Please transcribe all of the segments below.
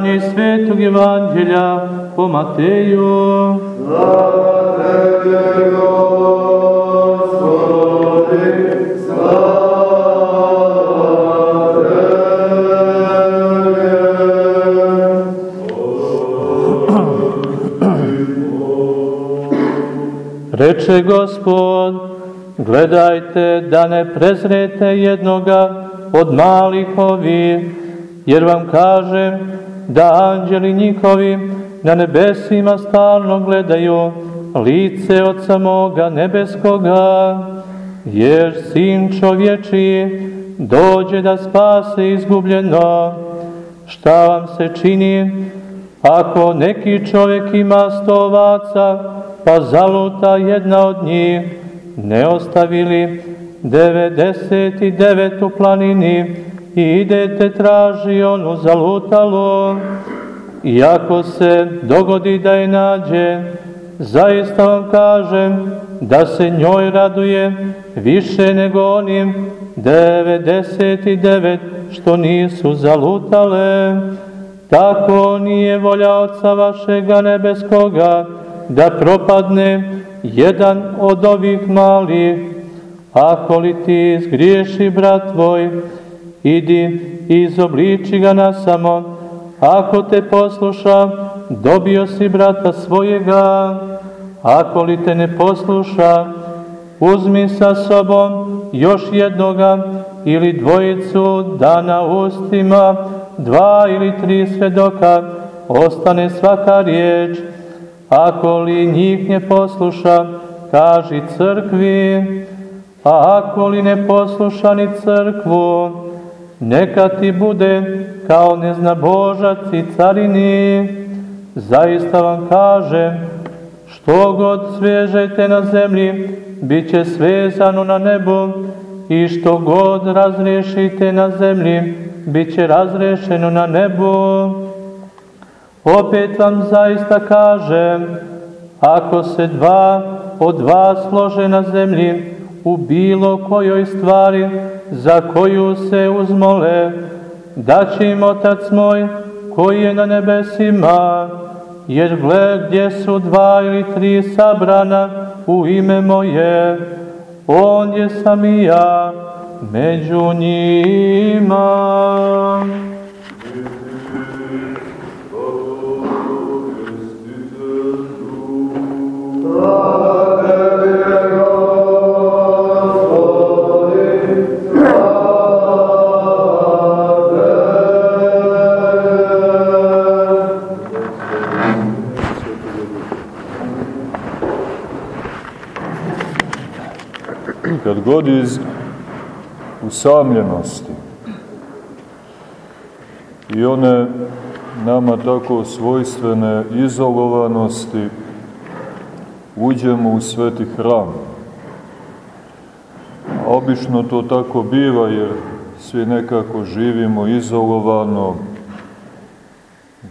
Čitanje iz Svetog Evanđelja po Mateju. Slava Tebe, Gospodi, slava Reče Gospod, gledajte da ne prezrete jednoga od malih ovih, jer vam kažem da anđeli njihovi na nebesima stalno gledaju lice od samoga nebeskoga, jer sin čovječiji dođe da spase izgubljeno. Šta vam se čini ako neki čovjek ima sto ovaca, pa zaluta jedna od njih, ne ostavili 99 u planini i idete traži onu zalutalo. I ako se dogodi da je nađe, zaista vam kažem da se njoj raduje više nego onim 99 što nisu zalutale. Tako nije volja Otca vašega nebeskoga da propadne jedan od ovih malih. Ako li ti zgriješi brat tvoj, idi i izobliči ga na samo. Ako te posluša, dobio si brata svojega. Ako li te ne posluša, uzmi sa sobom još jednoga ili dvojicu da na ustima dva ili tri svedoka ostane svaka riječ. Ako li njih ne posluša, kaži crkvi, a ako li ne posluša ni crkvu, neka ti bude kao neznabožac i carini. Zaista vam kažem, što god svežete na zemlji, bit će svezano na nebu i što god razriješite na zemlji, bit će razrešeno na nebu. Opet vam zaista kažem, ako se dva od vas slože na zemlji u bilo kojoj stvari za koju se uzmole, da će im Otac moj koji je na nebesima, jer gle gdje su dva ili tri sabrana u ime moje, on je sam i ja među njima. Kad god iz usamljenosti i one nama tako svojstvene izolovanosti uđemo u sveti hram. A obično to tako biva jer svi nekako živimo izolovano,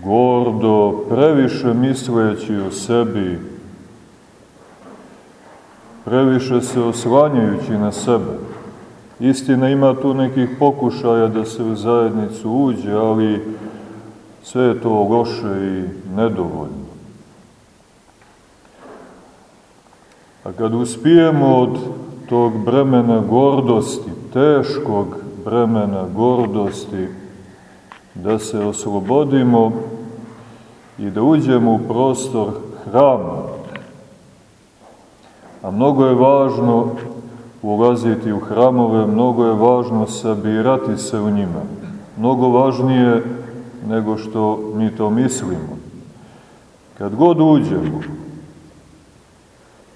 gordo, previše misleći o sebi, previše se oslanjajući na sebe. Istina ima tu nekih pokušaja da se u zajednicu uđe, ali sve je to loše i nedovoljno. A kad uspijemo od tog bremena gordosti, teškog bremena gordosti, da se oslobodimo i da uđemo u prostor hrama, A mnogo je važno ulaziti u hramove, mnogo je važno sabirati se u njima. Mnogo važnije nego što mi to mislimo. Kad god uđemo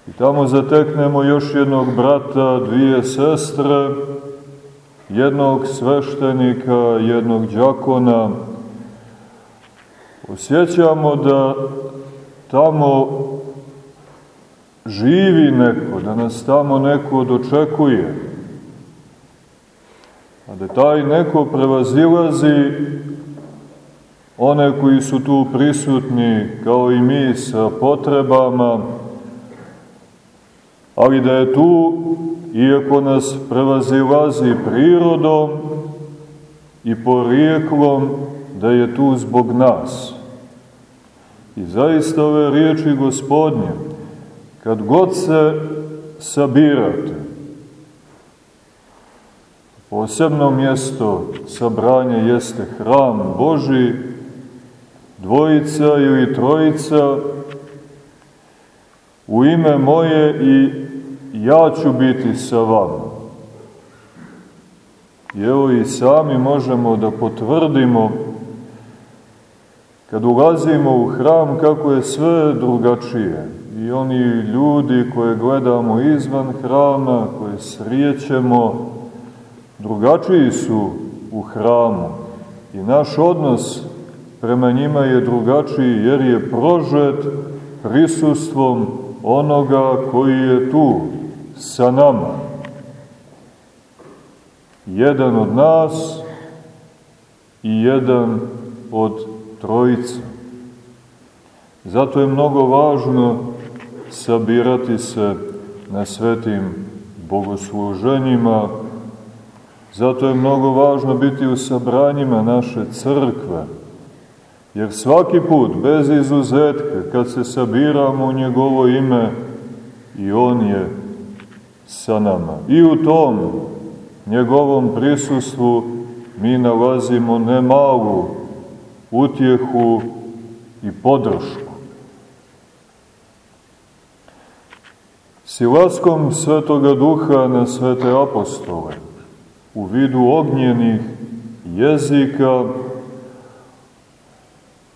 i tamo zateknemo još jednog brata, dvije sestre, jednog sveštenika, jednog džakona, osjećamo da tamo živi neko, da nas tamo neko dočekuje, a da taj neko prevazilazi one koji su tu prisutni, kao i mi, sa potrebama, ali da je tu, iako nas prevazilazi prirodom i porijeklom, da je tu zbog nas. I zaista ove riječi gospodnje, kad god se sabirate, posebno mjesto sabranja jeste hram Boži, dvojica ili trojica, u ime moje i ja ću biti sa vama. I evo i sami možemo da potvrdimo kad ulazimo u hram kako je sve drugačije. I oni ljudi koje gledamo izvan hrama, koje srijećemo, drugačiji su u hramu. I naš odnos prema njima je drugačiji jer je prožet prisustvom onoga koji je tu sa nama. Jedan od nas i jedan od trojice. Zato je mnogo važno sabirati se na svetim bogosluženjima, zato je mnogo važno biti u sabranjima naše crkve, jer svaki put, bez izuzetka, kad se sabiramo u njegovo ime, i On je sa nama. I u tom njegovom prisustvu mi nalazimo nemalu utjehu i podršku. Silaskom Svetoga Duha na svete apostole, u vidu ognjenih jezika,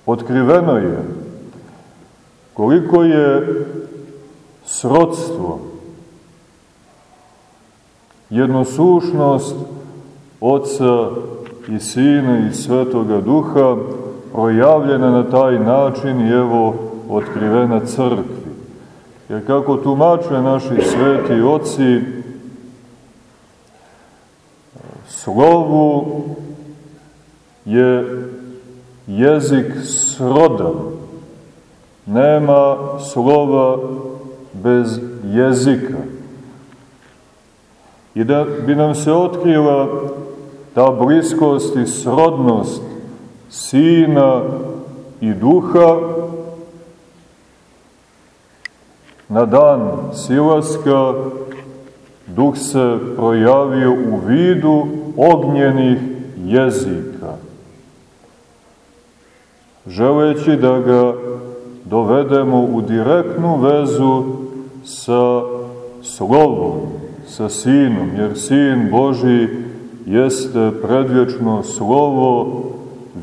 otkriveno je koliko je srodstvo, jednosušnost Otca i Sina i Svetoga Duha projavljena na taj način i evo otkrivena crkvi. Jer kako tumače naši sveti oci, slovu je jezik srodan. Nema slova bez jezika. I da bi nam se otkrila ta bliskost i srodnost Sina i Duha, na dan silaska Duh se projavio u vidu ognjenih jezika, želeći da ga dovedemo u direktnu vezu sa Slovom, sa Sinom, jer Sin Boži jeste predvječno Slovo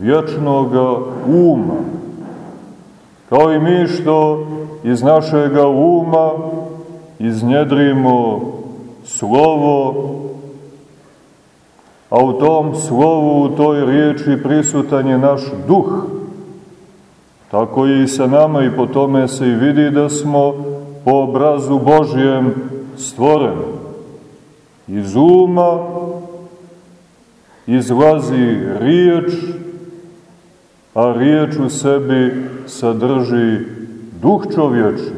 vječnoga uma. Kao i mi što iz našega uma iznjedrimo slovo, a u tom slovu, u toj riječi prisutan je naš duh. Tako je i sa nama i po tome se i vidi da smo po obrazu Božjem stvoreni. Iz uma izlazi riječ, a riječ u sebi sadrži duh čovječi.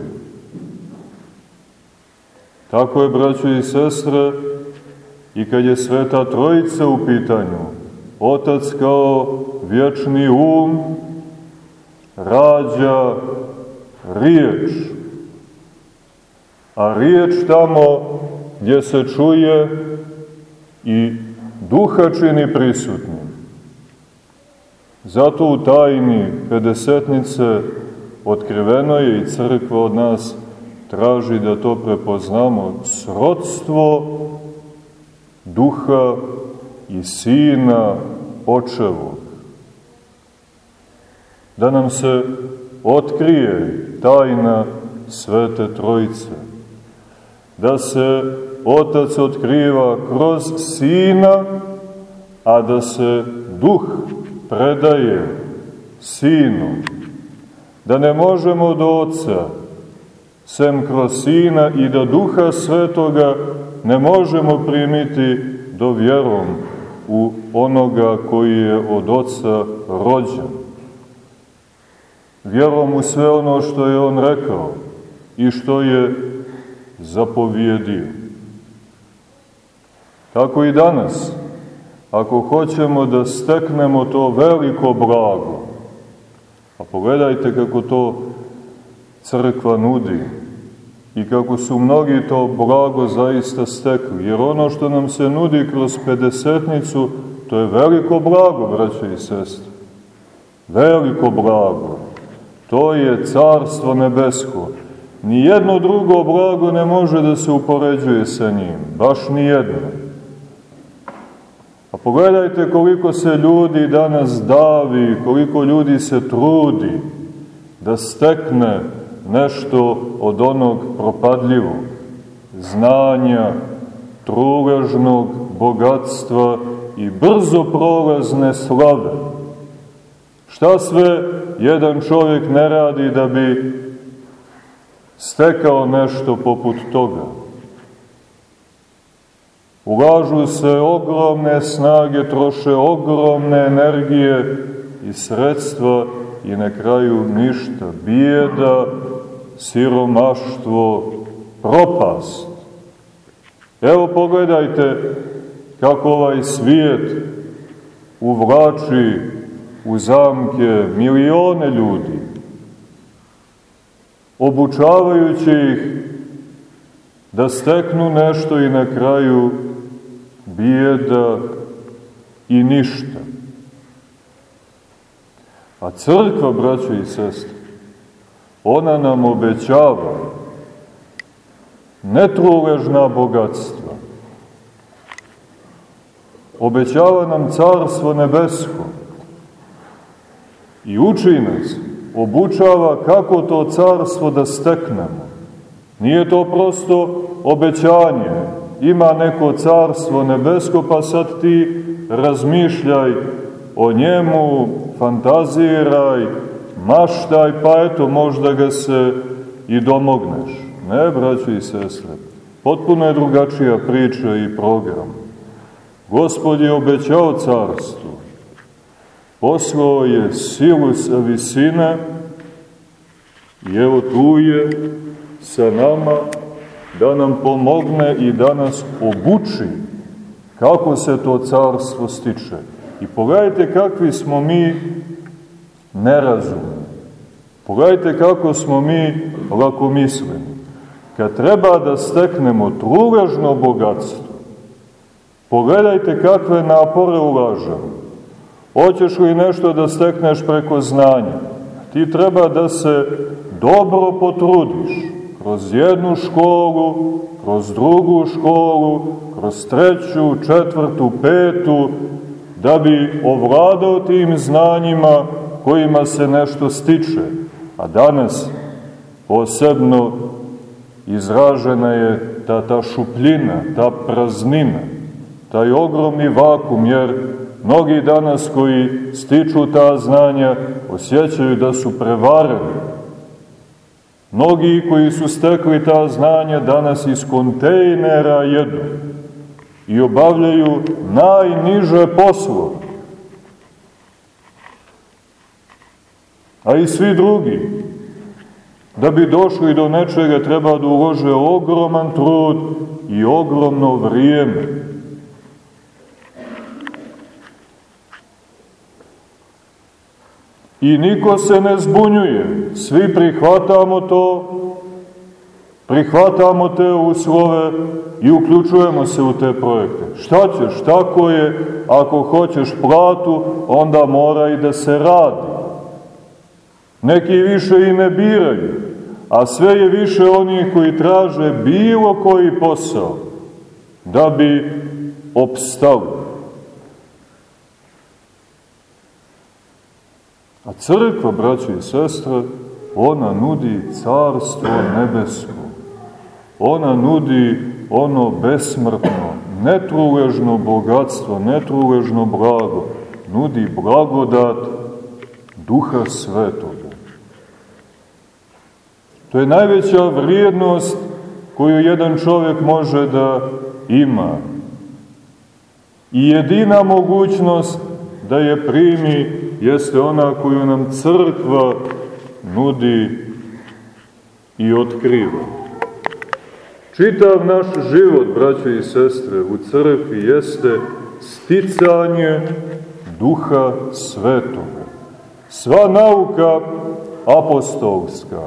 Tako je, braćo i sestre, i kad je Sveta Trojica u pitanju, Otac kao vječni um rađa riječ, a riječ tamo gdje se čuje i duha čini prisutnim. Zato u tajni pedesetnice otkriveno je i crkva od nas traži da to prepoznamo srodstvo duha i sina očevog. Da nam se otkrije tajna Svete Trojice. Da se Otac otkriva kroz Sina, a da se Duh predaje Sinu. Da ne možemo do Otca, sem kroz Sina i da Duha Svetoga ne možemo primiti do vjerom u onoga koji je od Otca rođen. Vjerom u sve ono što je On rekao i što je zapovjedio. Tako i danas, ako hoćemo da steknemo to veliko blago. A pogledajte kako to crkva nudi i kako su mnogi to blago zaista stekli. Jer ono što nam se nudi kroz pedesetnicu, to je veliko blago, braće i sestre. Veliko blago. To je carstvo nebesko. Nijedno drugo blago ne može da se upoređuje sa njim. Baš nijedno. Pogledajte koliko se ljudi danas davi, koliko ljudi se trudi da stekne nešto od onog propadljivog znanja, truležnog bogatstva i brzo prolazne slave. Šta sve jedan čovjek ne radi da bi stekao nešto poput toga? Ulažu se ogromne snage, troše ogromne energije i sredstva i na kraju ništa. Bijeda, siromaštvo, propast. Evo pogledajte kako ovaj svijet uvlači u zamke milione ljudi, obučavajući ih da steknu nešto i na kraju bijeda i ništa. A crkva, braćo i sestre, ona nam obećava netruležna bogatstva. Obećava nam carstvo nebesko i uči nas, obučava kako to carstvo da steknemo. Nije to prosto obećanje, ima neko carstvo nebesko, pa sad ti razmišljaj o njemu, fantaziraj, maštaj, pa eto, možda ga se i domogneš. Ne, braći i sestre, potpuno je drugačija priča i program. Gospod je obećao carstvo, poslao je silu sa visine i evo tu je sa nama da nam pomogne i da nas obuči kako se to carstvo stiče. I pogledajte kakvi smo mi nerazumni. Pogledajte kako smo mi lakomisleni. Kad treba da steknemo truležno bogatstvo, pogledajte kakve napore ulažemo. Hoćeš li nešto da stekneš preko znanja? Ti treba da se dobro potrudiš kroz jednu školu, kroz drugu školu, kroz treću, četvrtu, petu, da bi ovladao tim znanjima kojima se nešto stiče. A danas posebno izražena je ta, ta šupljina, ta praznina, taj ogromni vakum, jer mnogi danas koji stiču ta znanja osjećaju da su prevareni. Mnogi koji su stekli ta znanja danas iz kontejnera jedu i obavljaju najniže poslove. A i svi drugi, da bi došli do nečega, treba da ulože ogroman trud i ogromno vrijeme. I niko se ne zbunjuje, svi prihvatamo to, prihvatamo te uslove i uključujemo se u te projekte. Šta ćeš, tako je, ako hoćeš platu, onda mora i da se radi. Neki više i ne biraju, a sve je više onih koji traže bilo koji posao da bi opstali. A crkva, braći i sestre, ona nudi carstvo nebesko. Ona nudi ono besmrtno, netruležno bogatstvo, netruležno blago. Nudi blagodat Duha Svetoga. To je najveća vrijednost koju jedan čovjek može da ima. I jedina mogućnost da je primi jeste ona koju nam crkva nudi i otkriva. Čitav naš život, braće i sestre, u crkvi jeste sticanje duha svetoga. Sva nauka apostolska,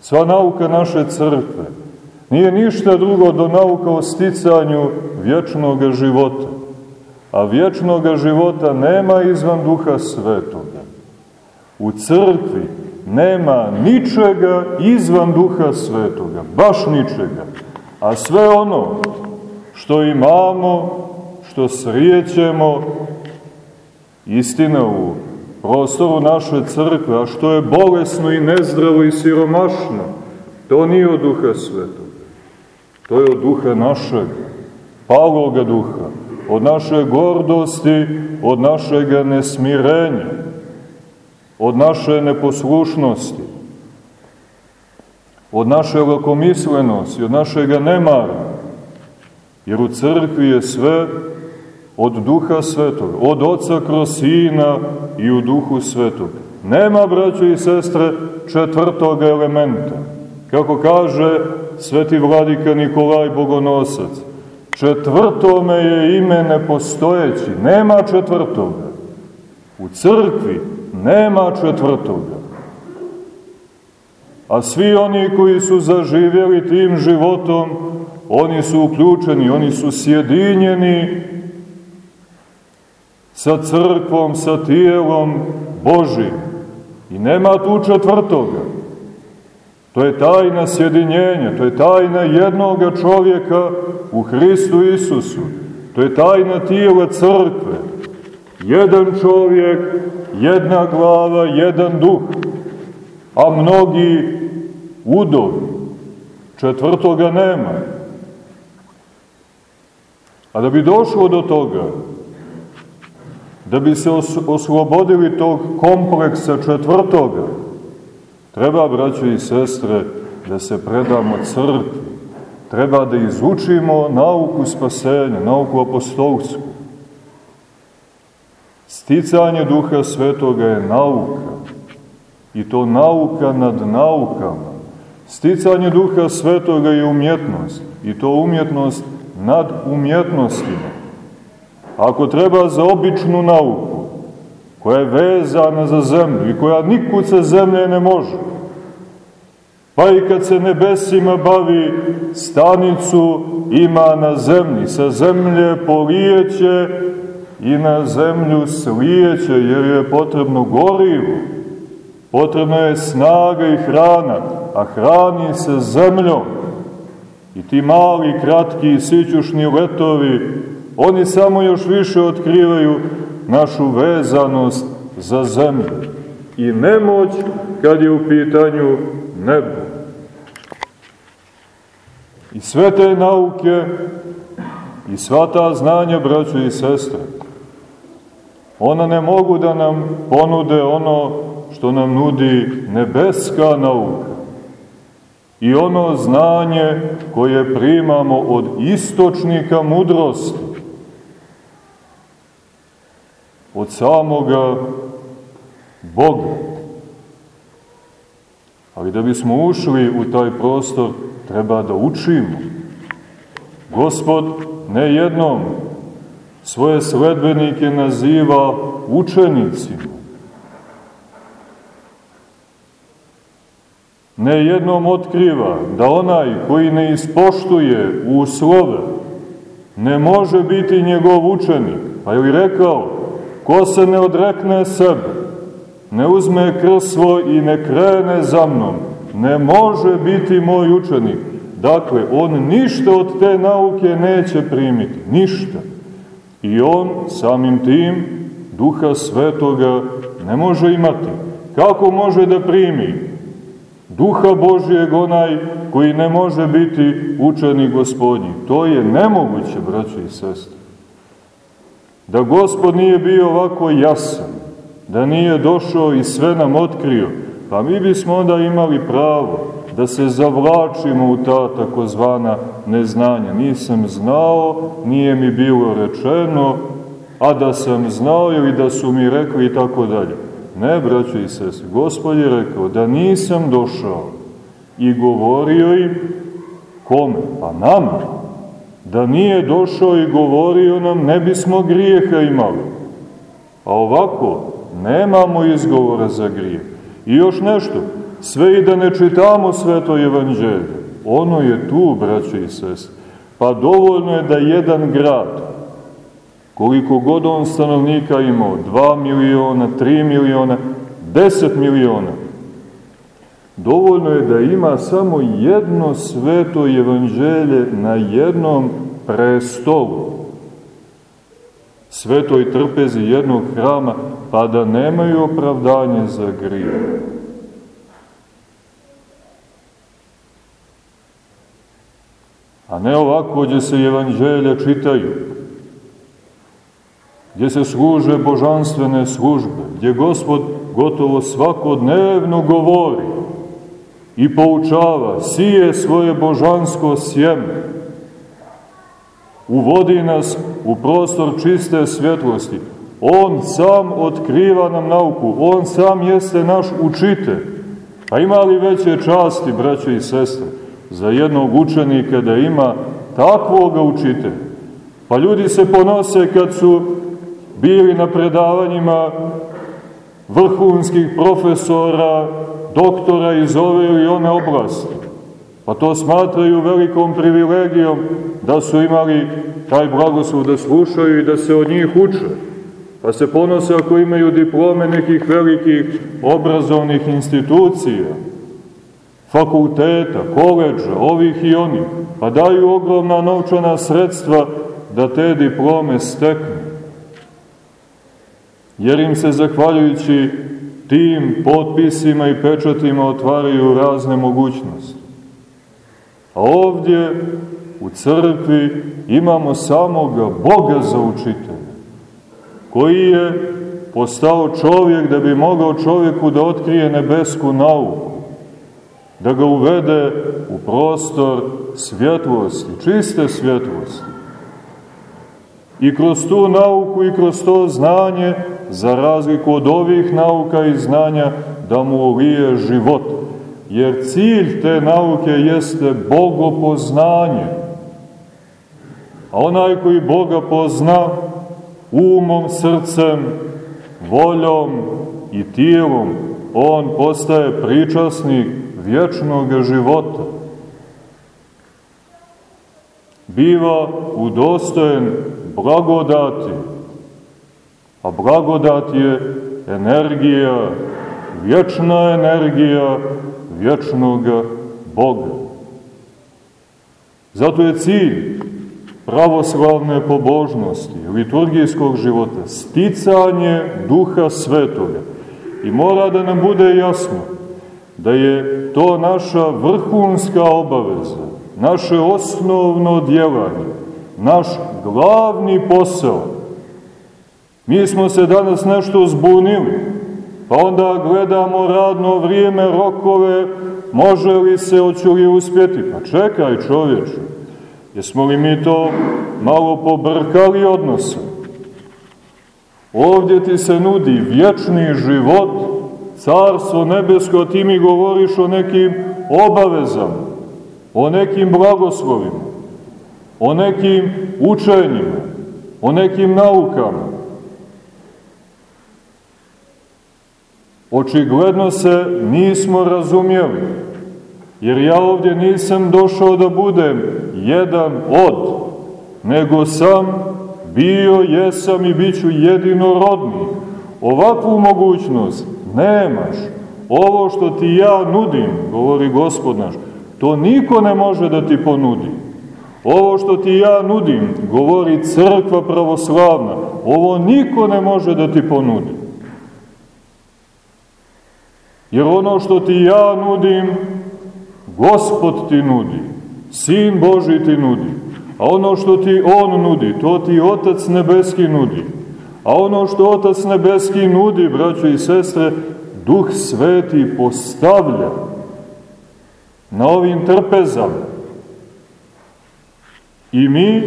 sva nauka naše crkve, nije ništa drugo do nauka o sticanju vječnog života. A vječnog života nema izvan duha svetoga. U crkvi nema ničega izvan duha svetoga, baš ničega. A sve ono što imamo, što srijećemo, istina u prostoru naše crkve, a što je bolesno i nezdravo i siromašno, to nije od duha svetoga. To je od duha našeg, paloga duha, od naše gordosti, od našeg nesmirenja, od naše neposlušnosti, od naše lakomislenosti, od našeg nemara, jer u crkvi je sve od duha svetog, od oca kroz sina i u duhu svetog. Nema, braćo i sestre, četvrtog elementa. Kako kaže sveti vladika Nikolaj Bogonosac, četvrtome je ime nepostojeći, nema četvrtoga. U crkvi nema četvrtoga. A svi oni koji su zaživjeli tim životom, oni su uključeni, oni su sjedinjeni sa crkvom, sa tijelom Božim. I nema tu četvrtoga. To je tajna sjedinjenja, to je tajna jednoga čovjeka u Hristu Isusu. To je tajna tijela crkve. Jedan čovjek, jedna glava, jedan duh, a mnogi udovi. Četvrtoga nema. A da bi došlo do toga, da bi se os oslobodili tog kompleksa četvrtoga, treba, braćo i sestre, da se predamo crkvi, treba da izučimo nauku spasenja, nauku apostolsku. Sticanje duha svetoga je nauka, i to nauka nad naukama. Sticanje duha svetoga je umjetnost, i to umjetnost nad umjetnostima. Ako treba za običnu nauku, koja je vezana za zemlju i koja nikud sa zemlje ne može, pa i kad se nebesima bavi, stanicu ima na zemlji, sa zemlje polijeće i na zemlju slijeće, jer je potrebno gorivo, potrebno je snaga i hrana, a hrani se zemljom. I ti mali, kratki, sićušni letovi, oni samo još više otkrivaju našu vezanost za zemlju i nemoć kad je u pitanju nebo. I sve te nauke i sva ta znanja, braćo i sestre, ona ne mogu da nam ponude ono što nam nudi nebeska nauka i ono znanje koje primamo od istočnika mudrosti, od samoga Boga. Ali da bismo ušli u taj prostor, treba da učimo. Gospod ne jednom svoje sledbenike naziva učenicima. Ne jednom otkriva da onaj koji ne ispoštuje uslove ne može biti njegov učenik. Pa je li rekao, ko se ne odrekne sebe, ne uzme krst svoj i ne krene za mnom, ne može biti moj učenik. Dakle, on ništa od te nauke neće primiti, ništa. I on samim tim duha svetoga ne može imati. Kako može da primi duha Božijeg onaj koji ne može biti učenik gospodnji? To je nemoguće, braćo i sestre. Da gospod nije bio ovako jasan, da nije došao i sve nam otkrio, pa mi bismo onda imali pravo da se zavlačimo u ta takozvana neznanja. Nisam znao, nije mi bilo rečeno, a da sam znao ili da su mi rekli i tako dalje. Ne, braćo i sese, gospod je rekao da nisam došao i govorio im kome? Pa nama. Da nije došao i govorio nam, ne bismo grijeha imali. A ovako, nemamo izgovora za grijeh. I još nešto, sve i da ne čitamo sveto evanđelje, ono je tu, braće i sestre. Pa dovoljno je da jedan grad, koliko god on stanovnika imao, 2 miliona, 3 miliona, 10 miliona, dovoljno je da ima samo jedno sveto evanđelje na jednom prestolu, svetoj trpezi jednog hrama, pa da nemaju opravdanje za grije. A ne ovako gdje se evanđelja čitaju, gdje se služe božanstvene službe, gdje Gospod gotovo svakodnevno govori i poučava, sije svoje božansko sjeme, uvodi nas u prostor čiste svjetlosti. On sam otkriva nam nauku, on sam jeste naš učitelj. A ima li veće časti, braće i sestre, za jednog učenika da ima takvoga učitelja? Pa ljudi se ponose kad su bili na predavanjima vrhunskih profesora, doktora iz ove ili one oblasti. Pa to smatraju velikom privilegijom da su imali taj blagoslov da slušaju i da se od njih uče. Pa se ponose ako imaju diplome nekih velikih obrazovnih institucija, fakulteta, koleđa, ovih i onih. Pa daju ogromna novčana sredstva da te diplome steknu. Jer im se, zahvaljujući tim potpisima i pečatima, otvaraju razne mogućnosti. A ovdje u crkvi imamo samoga Boga za učitelja, koji je postao čovjek da bi mogao čovjeku da otkrije nebesku nauku, da ga uvede u prostor svjetlosti, čiste svjetlosti. I kroz tu nauku i kroz to znanje, za razliku od ovih nauka i znanja, da mu lije život, jer cilj te nauke jeste bogopoznanje. A onaj koji Boga pozna umom, srcem, voljom i tijelom, on postaje pričasnik vječnog života. Biva udostojen blagodati, a blagodat je energija, vječna energija vječnog Boga. Zato je cilj pravoslavne pobožnosti, liturgijskog života, sticanje duha svetoga. I mora da nam bude jasno da je to naša vrhunska obaveza, naše osnovno djelanje, naš glavni posao. Mi smo se danas nešto zbunili, Pa onda gledamo radno vrijeme, rokove, može li se, hoću li uspjeti? Pa čekaj čovječe, jesmo li mi to malo pobrkali odnose? Ovdje ti se nudi vječni život, carstvo nebesko, a ti mi govoriš o nekim obavezama, o nekim blagoslovima, o nekim učenjima, o nekim naukama. Očigledno se nismo razumjeli, jer ja ovdje nisam došao da budem jedan od, nego sam bio, jesam i bit ću jedinorodni. Ovakvu mogućnost nemaš. Ovo što ti ja nudim, govori gospod naš, to niko ne može da ti ponudi. Ovo što ti ja nudim, govori crkva pravoslavna, ovo niko ne može da ti ponudi. Jer ono što ti ja nudim, Gospod ti nudi, Sin Boži ti nudi. A ono što ti On nudi, to ti Otac Nebeski nudi. A ono što Otac Nebeski nudi, braćo i sestre, Duh Sveti postavlja na ovim trpezama. I mi,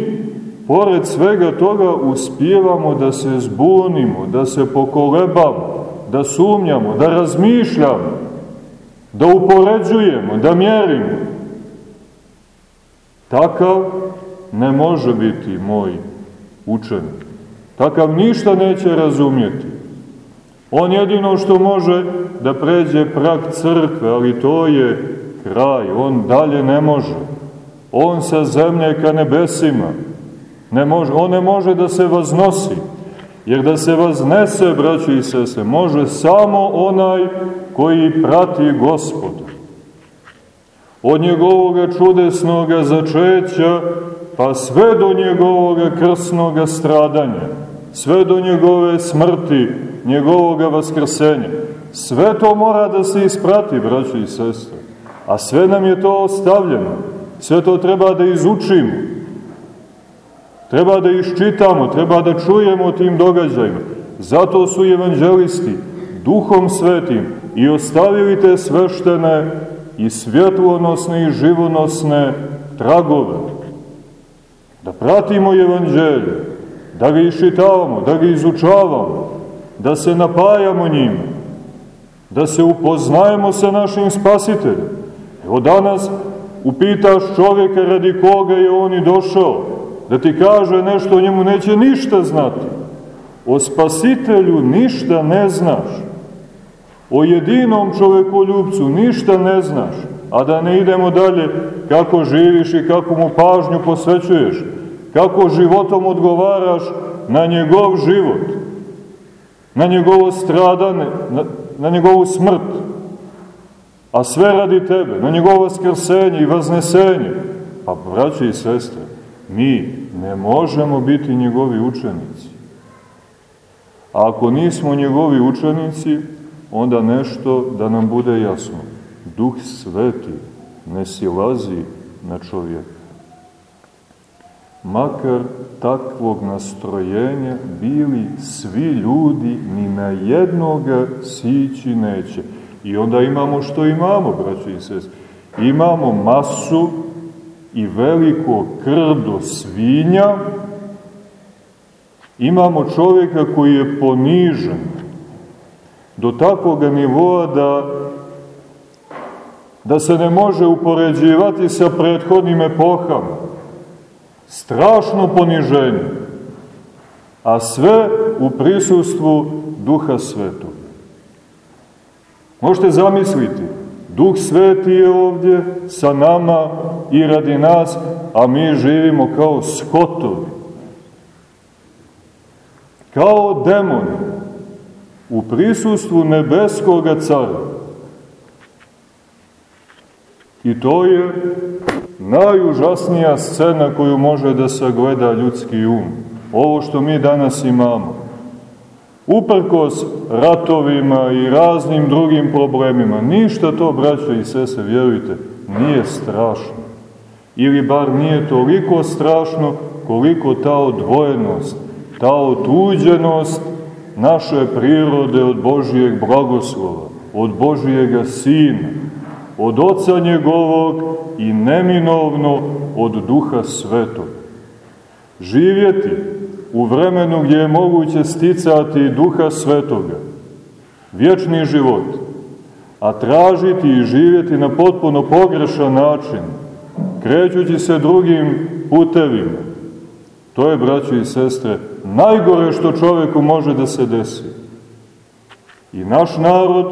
pored svega toga, uspijevamo da se zbunimo, da se pokolebamo, da sumnjamo, da razmišljamo, da upoređujemo, da mjerimo. Takav ne može biti moj učenik. Takav ništa neće razumjeti. On jedino što može da pređe prag crkve, ali to je kraj, on dalje ne može. On sa zemlje ka nebesima, ne može, on ne može da se vaznosi, jer da se vaznese, braći i sese, može samo onaj koji prati gospoda. Od njegovoga čudesnoga začeća, pa sve do njegovoga krsnoga stradanja, sve do njegove smrti, njegovoga vaskrsenja. Sve to mora da se isprati, braći i sestre. A sve nam je to ostavljeno. Sve to treba da izučimo. Treba da iščitamo, treba da čujemo o tim događajima. Zato su evanđelisti duhom svetim i ostavili te sveštene i svjetlonosne i živonosne tragove. Da pratimo evanđelje, da ga iščitavamo, da ga izučavamo, da se napajamo njim, da se upoznajemo sa našim spasiteljem. Evo danas upitaš čovjeka radi koga je on i došao, da ti kaže nešto o njemu neće ništa znati. O spasitelju ništa ne znaš. O jedinom čovekoljubcu ništa ne znaš, a da ne idemo dalje kako živiš i kako mu pažnju posvećuješ, kako životom odgovaraš na njegov život, na njegovo stradane, na, na njegovu smrt, a sve radi tebe, na njegovo skrsenje i vaznesenje. Pa, braći i sestre, mi ne možemo biti njegovi učenici. A ako nismo njegovi učenici, onda nešto da nam bude jasno. Duh sveti ne silazi na čovjeka. Makar takvog nastrojenja bili svi ljudi, ni na jednoga sići neće. I onda imamo što imamo, braći i sest. Imamo masu i veliko krdo svinja, imamo čovjeka koji je ponižen do takvog nivoa da da se ne može upoređivati sa prethodnim epohama. Strašno poniženje, a sve u prisustvu Duha Svetog. Možete zamisliti, Duh Sveti je ovdje sa nama i radi nas, a mi živimo kao skotovi. Kao demoni u prisustvu nebeskoga cara. I to je najužasnija scena koju može da sagleda ljudski um. Ovo što mi danas imamo uprkos ratovima i raznim drugim problemima, ništa to, braćo i sese, vjerujte, nije strašno. Ili bar nije toliko strašno koliko ta odvojenost, ta otuđenost naše prirode od Božijeg blagoslova, od Božijega Sina, od Oca njegovog i neminovno od Duha Svetog. Živjeti u vremenu gdje je moguće sticati duha svetoga, vječni život, a tražiti i živjeti na potpuno pogrešan način, krećući se drugim putevima, to je, braćo i sestre, najgore što čoveku može da se desi. I naš narod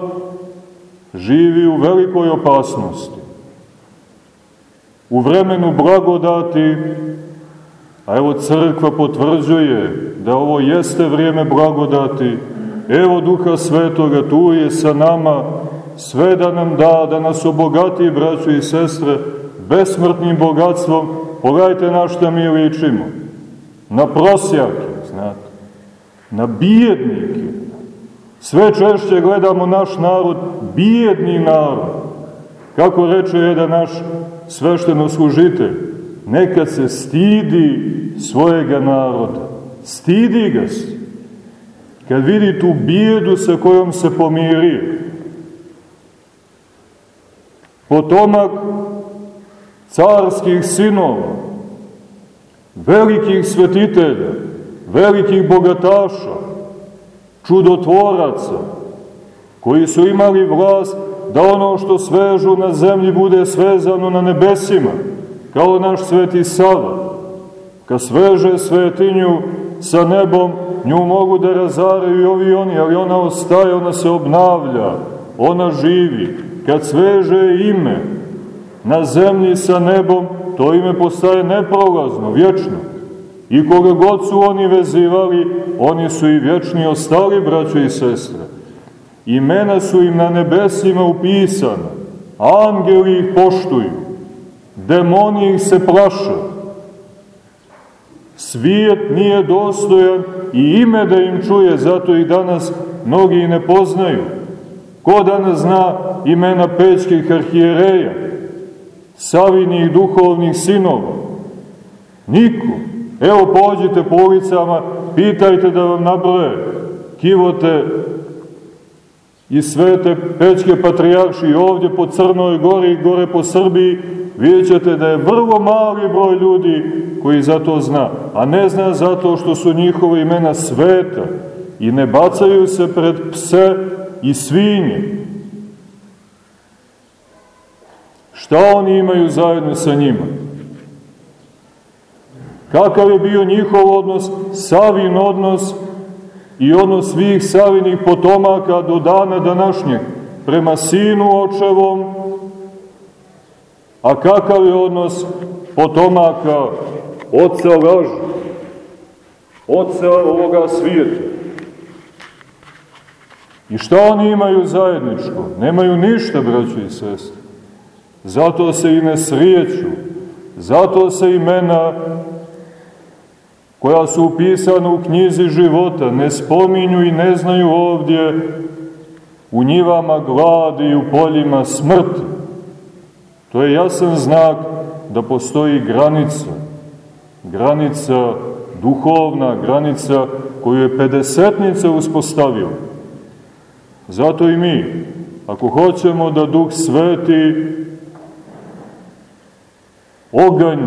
živi u velikoj opasnosti. U vremenu blagodati A evo crkva potvrđuje da ovo jeste vrijeme blagodati. Evo Duha Svetoga tu je sa nama, sve da nam da, da nas obogati, braćo i sestre, besmrtnim bogatstvom. Pogledajte na što mi ličimo. Na prosjake, znate. Na bijednike. Sve češće gledamo naš narod, bijedni narod. Kako reče jedan naš svešteno služitelj, neka se stidi svojega naroda. Stidi ga se. Kad vidi tu bijedu sa kojom se pomirio. Potomak carskih sinova, velikih svetitelja, velikih bogataša, čudotvoraca, koji su imali vlast da ono što svežu na zemlji bude svezano na nebesima, kao naš sveti Sava, Kad sveže svetinju sa nebom, nju mogu da razaraju i ovi oni, ali ona ostaje, ona se obnavlja, ona živi. Kad sveže ime na zemlji sa nebom, to ime postaje neprolazno, vječno. I koga god su oni vezivali, oni su i vječni ostali, braćo i sestre. Imena su im na nebesima upisana, angeli ih poštuju, demoni ih se plaše. Svijet nije dostojan i ime da im čuje, zato i danas mnogi ne poznaju. Ko danas zna imena pećkih arhijereja, savinih duhovnih sinova? Niko. Evo pođite po ulicama, pitajte da vam nabroje kivote i svete pećke patrijarši ovdje po Crnoj gori gore po Srbiji, vidjet da je vrlo mali broj ljudi koji za to zna, a ne zna zato što su njihove imena sveta i ne bacaju se pred pse i svinje. Šta oni imaju zajedno sa njima? Kakav je bio njihov odnos, Savin odnos i odnos svih Savinih potomaka do dana današnjeg prema sinu očevom, a kakav je odnos potomaka oca lažu, oca ovoga svijeta. I šta oni imaju zajedničko? Nemaju ništa, braćo i sestre. Zato se i ne srijeću, zato se imena koja su upisana u knjizi života, ne spominju i ne znaju ovdje u njivama gladi i u poljima smrti. To je jasan znak da postoji granica, granica duhovna, granica koju je pedesetnica uspostavila. Zato i mi, ako hoćemo da Duh Sveti oganj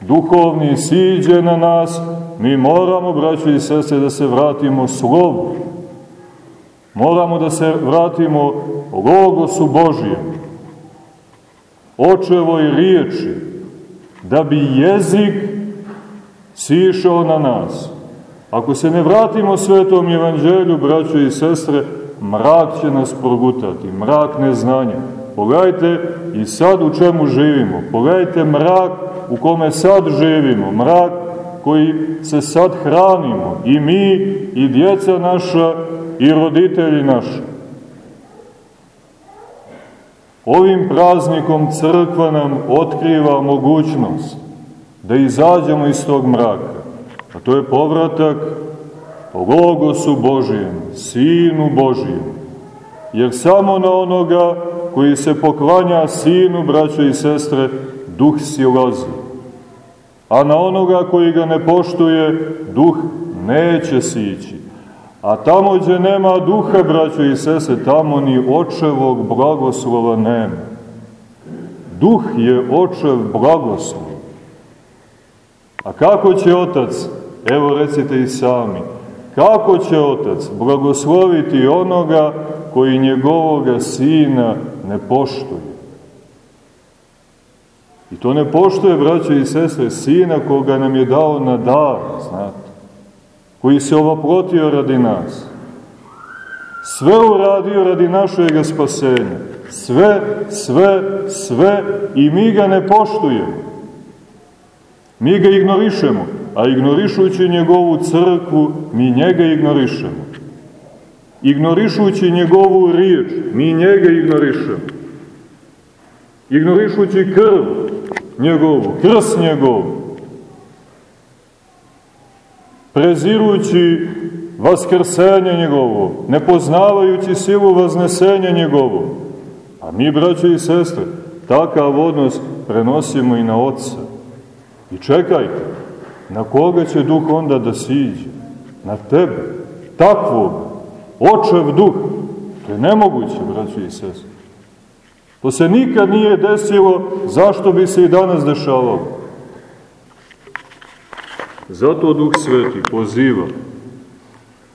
duhovni siđe na nas, mi moramo, braći i sese, da se vratimo slovu. Moramo da se vratimo logosu Božijem, očevoj riječi, da bi jezik sišao na nas. Ako se ne vratimo svetom evanđelju, braćo i sestre, mrak će nas progutati, mrak neznanja. Pogledajte i sad u čemu živimo. Pogledajte mrak u kome sad živimo, mrak koji se sad hranimo, i mi, i djeca naša, i roditelji naši. Ovim praznikom crkva nam otkriva mogućnost da izađemo iz tog mraka, a to je povratak Logosu Božijem, Sinu Božijem, jer samo na onoga koji se poklanja Sinu, braćo i sestre, duh silazi. A na onoga koji ga ne poštuje, duh neće sići. A tamo gdje nema duha, braćo i sese, tamo ni očevog blagoslova nema. Duh je očev blagoslov. A kako će otac, evo recite i sami, kako će otac blagosloviti onoga koji njegovoga sina ne poštuje? I to ne poštuje, braćo i sestre, sina koga nam je dao na dar, znate, koji se ovoprotio radi nas. Sve uradio radi našeg spasenja. Sve, sve, sve i mi ga ne poštujemo. Mi ga ignorišemo, a ignorišući njegovu crkvu, mi njega ignorišemo. Ignorišući njegovu riječ, mi njega ignorišemo. Ignorišući krv, njegovu, krs njegov, prezirujući vaskrsenje njegovo, nepoznavajući silu vaznesenja njegovo. A mi, braćo i sestre, takav odnos prenosimo i na Otca. I čekajte, na koga će duh onda da siđe? Na tebe, takvog, očev duh. To je nemoguće, braćo i sestre. To se nikad nije desilo, zašto bi se i danas dešavalo? Zato Duh Sveti poziva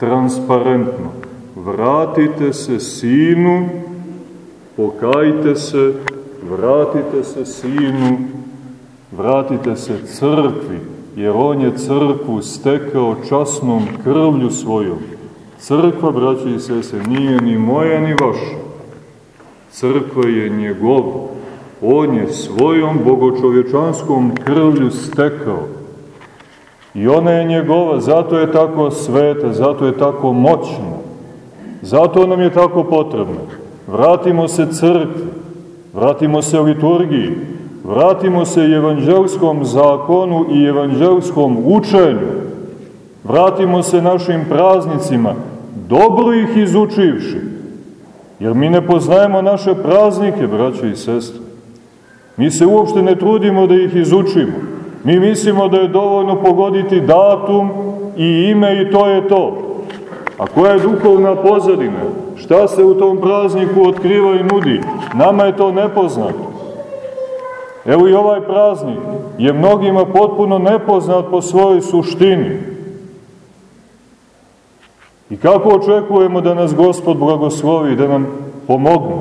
transparentno, vratite se Sinu, pokajte se, vratite se Sinu, vratite se crkvi, jer on je crkvu stekao časnom krvlju svojom. Crkva, braći i sese, nije ni moja ni vaša. Crkva je njegov. On je svojom bogočovječanskom krvlju stekao. I ona je njegova, zato je tako sveta, zato je tako moćna. Zato nam je tako potrebno. Vratimo se crkvi, vratimo se liturgiji, vratimo se evanđelskom zakonu i evanđelskom učenju, vratimo se našim praznicima, dobro ih izučivši, jer mi ne poznajemo naše praznike, braće i sestre. Mi se uopšte ne trudimo da ih izučimo. Mi mislimo da je dovoljno pogoditi datum i ime i to je to. A koja je duhovna pozadina? Šta se u tom prazniku otkriva i nudi? Nama je to nepoznato. Evo i ovaj praznik je mnogima potpuno nepoznat po svojoj suštini. I kako očekujemo da nas Gospod blagoslovi, da nam pomogne,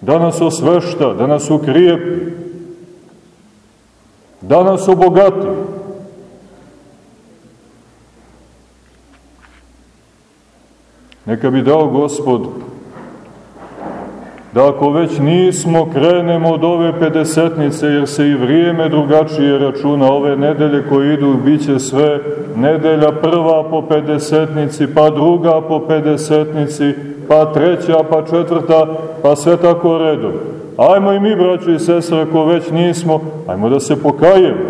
da nas osvešta, da nas ukrijepi, da nas obogati? Neka bi dao Gospod da ako već nismo, krenemo od ove pedesetnice, jer se i vrijeme drugačije računa. Ove nedelje koje idu, bit će sve nedelja prva po pedesetnici, pa druga po pedesetnici, pa treća, pa četvrta, pa sve tako redom. Ajmo i mi, braći i sestre, ako već nismo, ajmo da se pokajemo.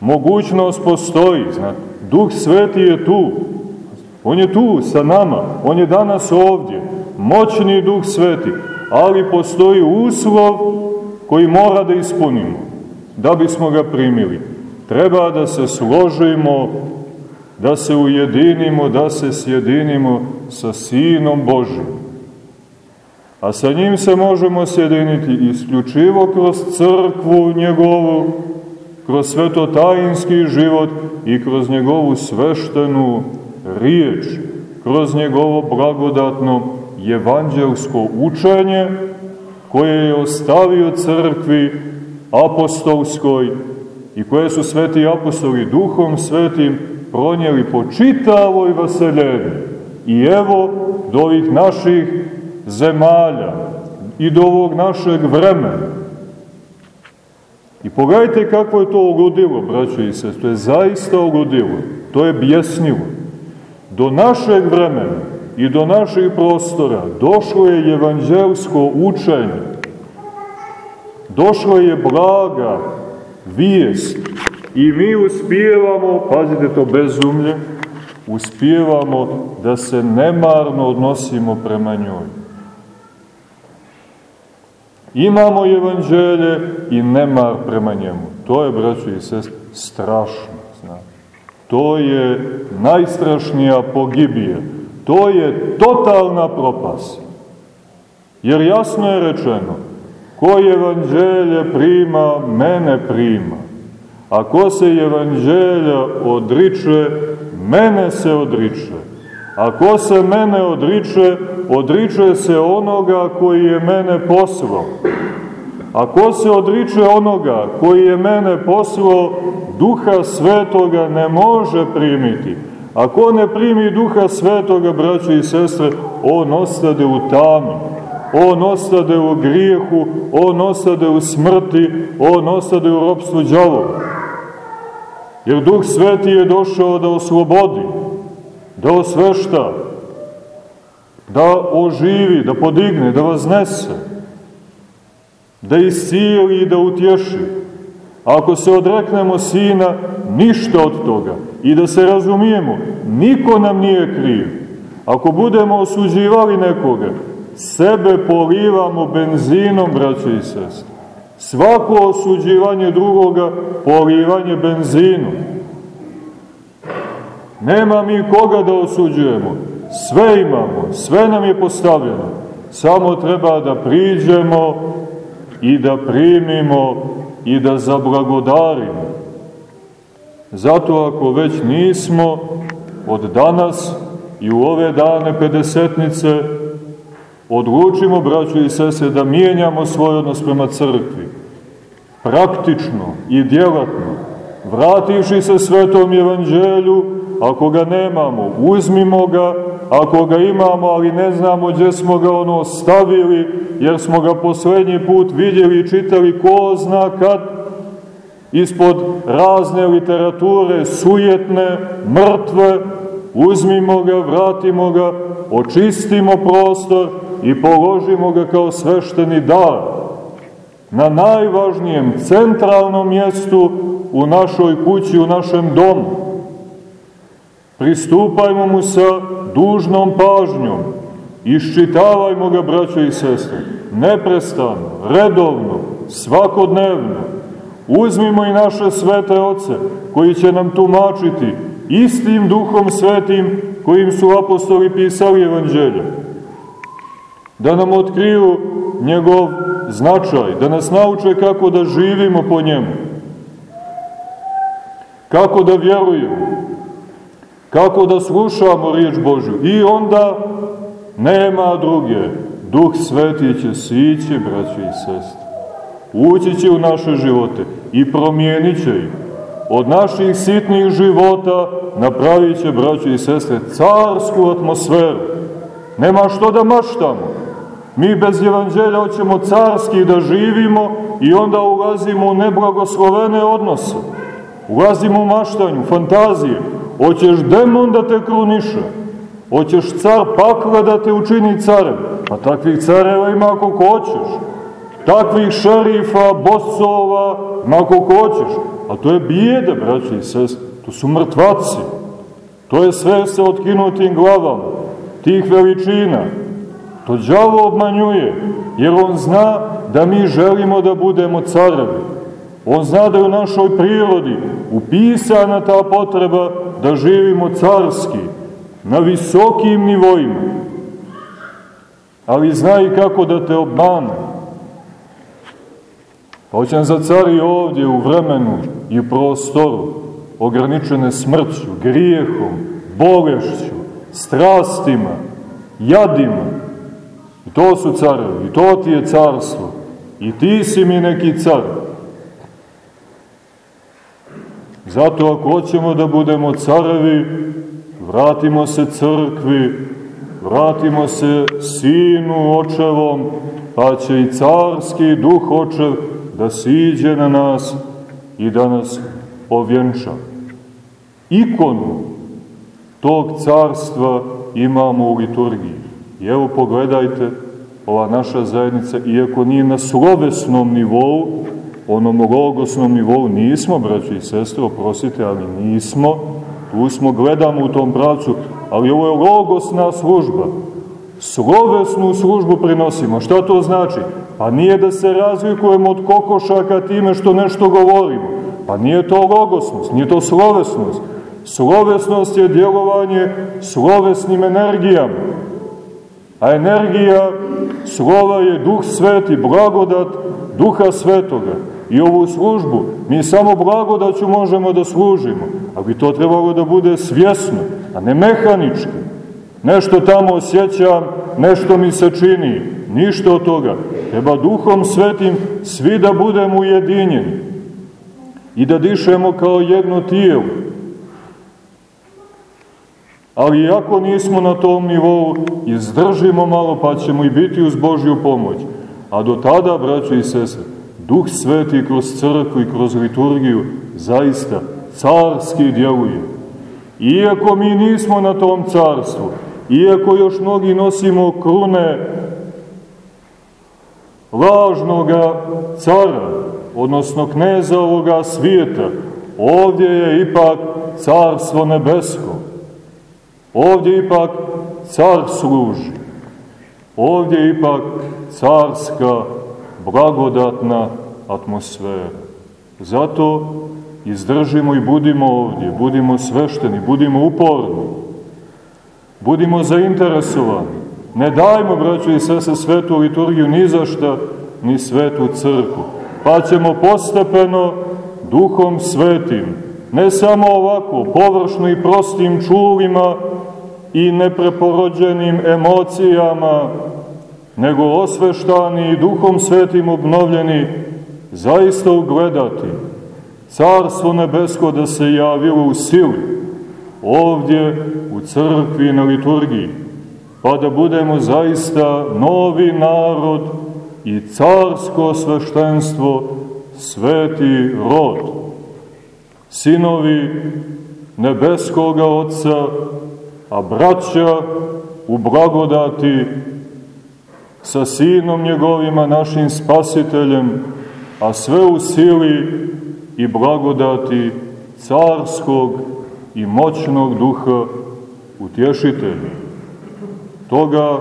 Mogućnost postoji, znate. Duh Sveti je tu. On je tu sa nama. On je danas ovdje moćni duh sveti, ali postoji uslov koji mora da ispunimo, da bismo ga primili. Treba da se složimo, da se ujedinimo, da se sjedinimo sa Sinom Božim. A sa njim se možemo sjediniti isključivo kroz crkvu njegovu, kroz svetotajinski život i kroz njegovu sveštenu riječ, kroz njegovo blagodatno evanđelsko učenje koje je ostavio crkvi apostolskoj i koje su sveti apostoli duhom svetim pronijeli po čitavoj vaseljeni. I evo do ovih naših zemalja i do ovog našeg vremena. I pogledajte kako je to ugodilo, braćo i sest, to je zaista ugodilo, to je bjesnivo. Do našeg vremena i do naših prostora došlo je evanđelsko učenje, došlo je blaga vijest i mi uspijevamo, pazite to bezumlje, uspijevamo da se nemarno odnosimo prema njoj. Imamo evanđelje i nemar prema njemu. To je, braćo i sest, strašno. Zna. To je najstrašnija pogibija To je totalna propast. Jer jasno je rečeno, ko evanđelje prima, mene prima. A ko se evanđelja odriče, mene se odriče. A ko se mene odriče, odriče se onoga koji je mene poslao. A ko se odriče onoga koji je mene poslao, duha svetoga ne može primiti. Ako ne primi duha svetoga, braćo i sestre, on ostade u tami, on ostade u grijehu, on ostade u smrti, on ostade u ropstvu džavova. Jer duh sveti je došao da oslobodi, da osvešta, da oživi, da podigne, da vaznese, da iscijeli i da utješi. Ako se odreknemo sina, ništa od toga. I da se razumijemo, niko nam nije kriv. Ako budemo osuđivali nekoga, sebe polivamo benzinom, braćo i sestre. Svako osuđivanje drugoga, polivanje benzinom. Nema mi koga da osuđujemo. Sve imamo, sve nam je postavljeno. Samo treba da priđemo i da primimo i da zablagodarimo. Zato ako već nismo od danas i u ove dane pedesetnice odlučimo, braćo i sese, da mijenjamo svoj odnos prema crkvi. Praktično i djelatno, vrativši se svetom evanđelju, ako ga nemamo, uzmimo ga, ako ga imamo, ali ne znamo gdje smo ga ono stavili, jer smo ga poslednji put vidjeli i čitali ko zna kad, ispod razne literature, sujetne, mrtve, uzmimo ga, vratimo ga, očistimo prostor i položimo ga kao svešteni dar na najvažnijem centralnom mjestu u našoj kući, u našem domu. Pristupajmo mu sa dužnom pažnjom, iščitavajmo ga, braćo i sestre, neprestano, redovno, svakodnevno. Uzmimo i naše svete oce, koji će nam tumačiti istim duhom svetim kojim su apostoli pisali evanđelje. Da nam otkriju njegov značaj, da nas nauče kako da živimo po njemu, kako da vjerujemo, kako da slušamo riječ Božju. I onda nema druge. Duh Sveti će sići, braći i sestri. Ući će u naše živote i promijenit će ih. Od naših sitnih života napravit će, braći i sestre, carsku atmosferu. Nema što da maštamo. Mi bez evanđelja hoćemo carski da živimo i onda ulazimo u neblagoslovene odnose. Ulazimo u maštanju, fantazije. Hoćeš demon da te kruniše. Hoćeš car pakla da te učini carem. Pa takvih careva ima ako hoćeš. Takvih šerifa, bosova, ima ako hoćeš. A to je bijeda, braći i sest. To su mrtvaci. To je sve sa otkinutim glavama. Tih veličina. To đavo obmanjuje, jer on zna da mi želimo da budemo carevi. On zna da je u našoj prirodi upisana ta potreba da živimo carski, na visokim nivoima. Ali zna i kako da te obmane. Pa za cari ovdje u vremenu i prostoru, ograničene smrću, grijehom, bolešću, strastima, jadima. I to su carevi, i to ti je carstvo. I ti si mi neki car. Zato ako hoćemo da budemo carevi, vratimo se crkvi, vratimo se sinu očevom, pa će i carski duh očev da siđe na nas i da nas ovjenča. Ikonu tog carstva imamo u liturgiji. I evo pogledajte, ova naša zajednica, iako nije na slovesnom nivou, onom logosnom nivou nismo, braći i sestre, oprosite, ali nismo, tu smo, gledamo u tom pravcu, ali ovo je logosna služba. Slovesnu službu prinosimo. Šta to znači? Pa nije da se razlikujemo od kokošaka time što nešto govorimo. Pa nije to logosnost, nije to slovesnost. Slovesnost je djelovanje slovesnim energijama. A energija slova je duh sveti, blagodat duha svetoga. I ovu službu mi samo blagodaću možemo da služimo, ali bi to trebalo da bude svjesno, a ne mehanički. Nešto tamo osjećam, nešto mi se čini, ništa od toga. Treba duhom svetim svi da budemo ujedinjeni i da dišemo kao jedno tijelo. Ali ako nismo na tom nivou, izdržimo malo pa ćemo i biti uz Božju pomoć. A do tada, braćo i sese, Duh Sveti kroz crkvu i kroz liturgiju zaista carski djeluje. Iako mi nismo na tom carstvu, iako još mnogi nosimo krune lažnoga cara, odnosno kneza ovoga svijeta, ovdje je ipak carstvo nebesko. Ovdje ipak car služi. Ovdje ipak carska blagodatna atmosfera. Zato izdržimo i budimo ovdje, budimo svešteni, budimo uporni, budimo zainteresovani. Ne dajmo, braćo i sese, svetu liturgiju ni za šta, ni svetu crku. Pa ćemo postepeno duhom svetim, ne samo ovako, površno i prostim čulima i nepreporođenim emocijama, nego osveštani i duhom svetim obnovljeni, zaista ugledati carstvo nebesko da se javilo u sili, ovdje u crkvi na liturgiji, pa da budemo zaista novi narod i carsko sveštenstvo, sveti rod, sinovi nebeskoga Otca, a braća u blagodati sa Sinom njegovima, našim spasiteljem, a sve u sili i blagodati carskog i moćnog duha utješitelja. Toga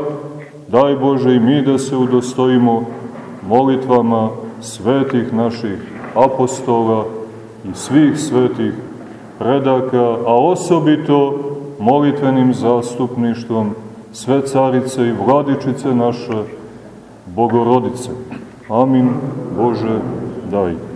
daj Bože i mi da se udostojimo molitvama svetih naših apostola i svih svetih predaka, a osobito molitvenim zastupništvom sve carice i vladičice naše Bogorodice. Amin Bože daj.